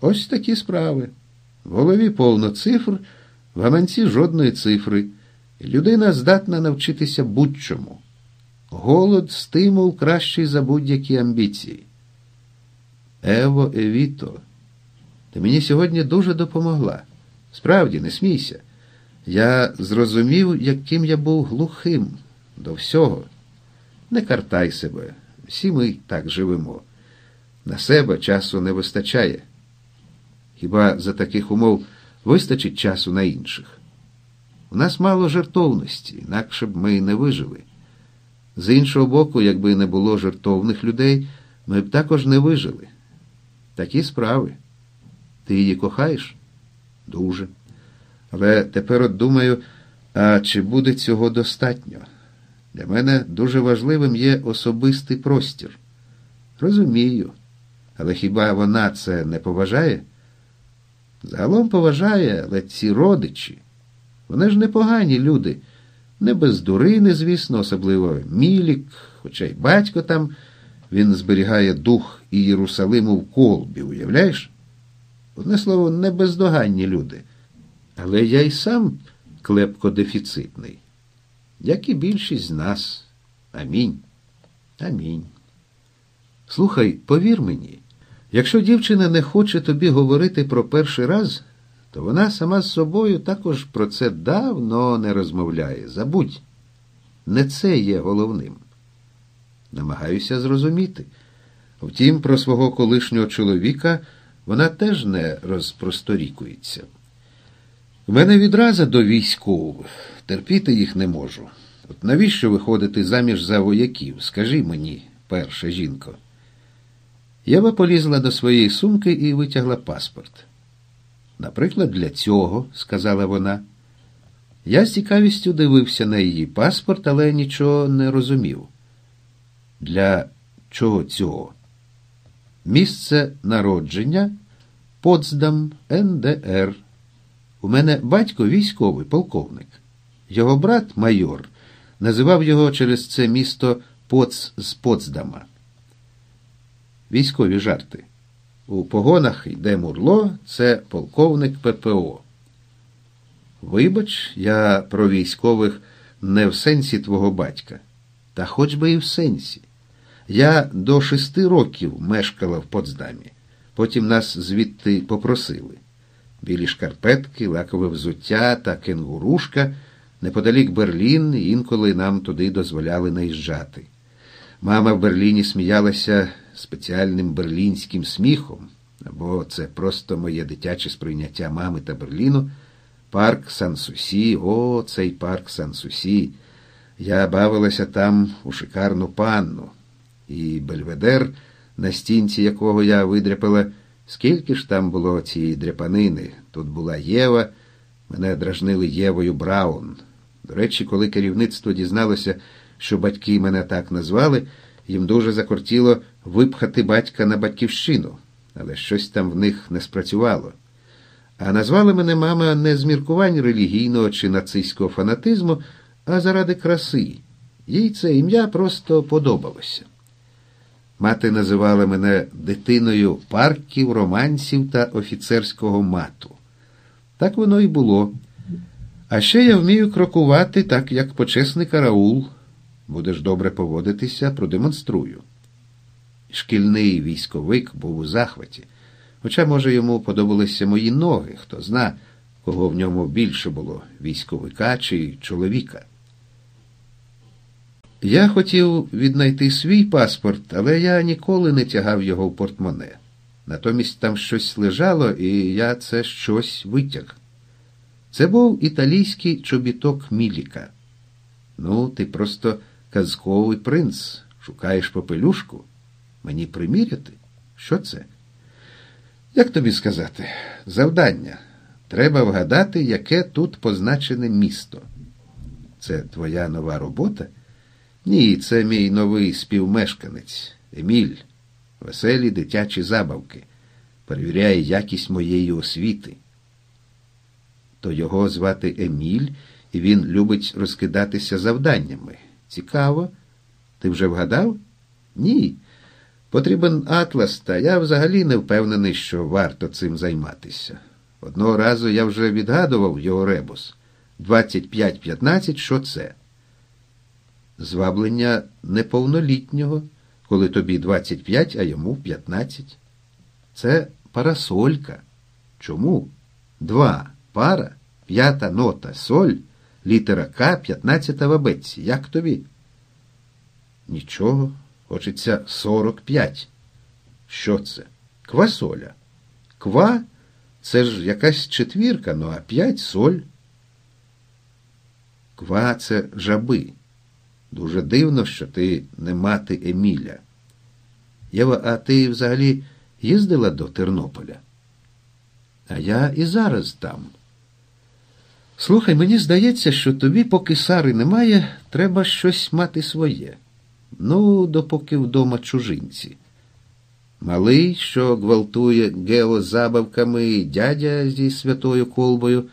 Ось такі справи. В голові повно цифр, в гаманці жодної цифри. Людина здатна навчитися будь-чому. Голод, стимул кращий за будь-які амбіції. Ево Евіто, ти мені сьогодні дуже допомогла. Справді, не смійся. Я зрозумів, яким я був глухим до всього. Не картай себе. Всі ми так живемо. На себе часу не вистачає. Хіба за таких умов вистачить часу на інших? У нас мало жертовності, інакше б ми не вижили. З іншого боку, якби не було жертовних людей, ми б також не вижили. Такі справи. Ти її кохаєш? Дуже. Але тепер от думаю, а чи буде цього достатньо? Для мене дуже важливим є особистий простір. Розумію. Але хіба вона це не поважає? Загалом поважає, але ці родичі. Вони ж непогані люди. Не без дурини, звісно, особливо Мілік, хоча й батько там, він зберігає дух і Єрусалиму в колбі, уявляєш? Одне слово, не бездоганні люди. Але я й сам клепко дефіцитний, як і більшість з нас. Амінь. Амінь. Слухай, повір мені, якщо дівчина не хоче тобі говорити про перший раз, то вона сама з собою також про це давно не розмовляє. Забудь, не це є головним. Намагаюся зрозуміти. Втім, про свого колишнього чоловіка вона теж не розпросторікується. У мене відраза до військових, терпіти їх не можу. От навіщо виходити заміж за вояків? Скажи мені, перша жінко. Єва полізла до своєї сумки і витягла паспорт. Наприклад, для цього, сказала вона. Я з цікавістю дивився на її паспорт, але нічого не розумів. Для чого цього? Місце народження Потсдам, НДР. У мене батько військовий полковник. Його брат майор називав його через це місто Поц з Потсдама. Військові жарти. У погонах йде Мурло, це полковник ППО. Вибач, я про військових не в сенсі твого батька, та хоч би і в сенсі. Я до шести років мешкала в Потсдамі, потім нас звідти попросили. Білі шкарпетки, лакове взуття та кенгурушка, неподалік Берлін, інколи нам туди дозволяли наїжджати. Мама в Берліні сміялася спеціальним берлінським сміхом, або це просто моє дитяче сприйняття мами та Берліну. Парк Сан-Сусі, о, цей парк Сан-Сусі. Я бавилася там у шикарну панну, і Бельведер, на стінці якого я видряпала, скільки ж там було цієї дряпанини. Тут була Єва, мене дражнили Євою Браун. До речі, коли керівництво дізналося, що батьки мене так назвали, їм дуже закортіло випхати батька на батьківщину, але щось там в них не спрацювало. А назвали мене мама не з міркувань релігійного чи нацистського фанатизму, а заради краси. Їй це ім'я просто подобалося. Мати називала мене дитиною парків, романсів та офіцерського мату. Так воно і було. А ще я вмію крокувати так, як почесний караул. Будеш добре поводитися, продемонструю. Шкільний військовик був у захваті. Хоча, може, йому подобалися мої ноги, хто зна, кого в ньому більше було військовика чи чоловіка. Я хотів віднайти свій паспорт, але я ніколи не тягав його в портмоне. Натомість там щось лежало, і я це щось витяг. Це був італійський чобіток Міліка. Ну, ти просто казковий принц, шукаєш попелюшку. Мені приміряти? Що це? Як тобі сказати? Завдання. Треба вгадати, яке тут позначене місто. Це твоя нова робота? Ні, це мій новий співмешканець Еміль. Веселі дитячі забавки. Перевіряє якість моєї освіти. То його звати Еміль, і він любить розкидатися завданнями. Цікаво. Ти вже вгадав? Ні. Потрібен атлас, та я взагалі не впевнений, що варто цим займатися. Одного разу я вже відгадував його ребус. 25-15, що це? Зваблення неповнолітнього, коли тобі 25, а йому 15. Це парасолька. Чому? Два. Пара, п'ята нота, соль, літера К, 15 в абетці. Як тобі? Нічого. Хочеться 45. Що це? Квасоля. Ква це ж якась четвірка, ну а п'ять соль. Ква це жаби. Дуже дивно, що ти не мати Еміля. Єва, а ти взагалі їздила до Тернополя? А я і зараз там. Слухай, мені здається, що тобі, поки Сари немає, треба щось мати своє. Ну, допоки вдома чужинці. Малий, що гвалтує геозабавками, забавками дядя зі святою колбою.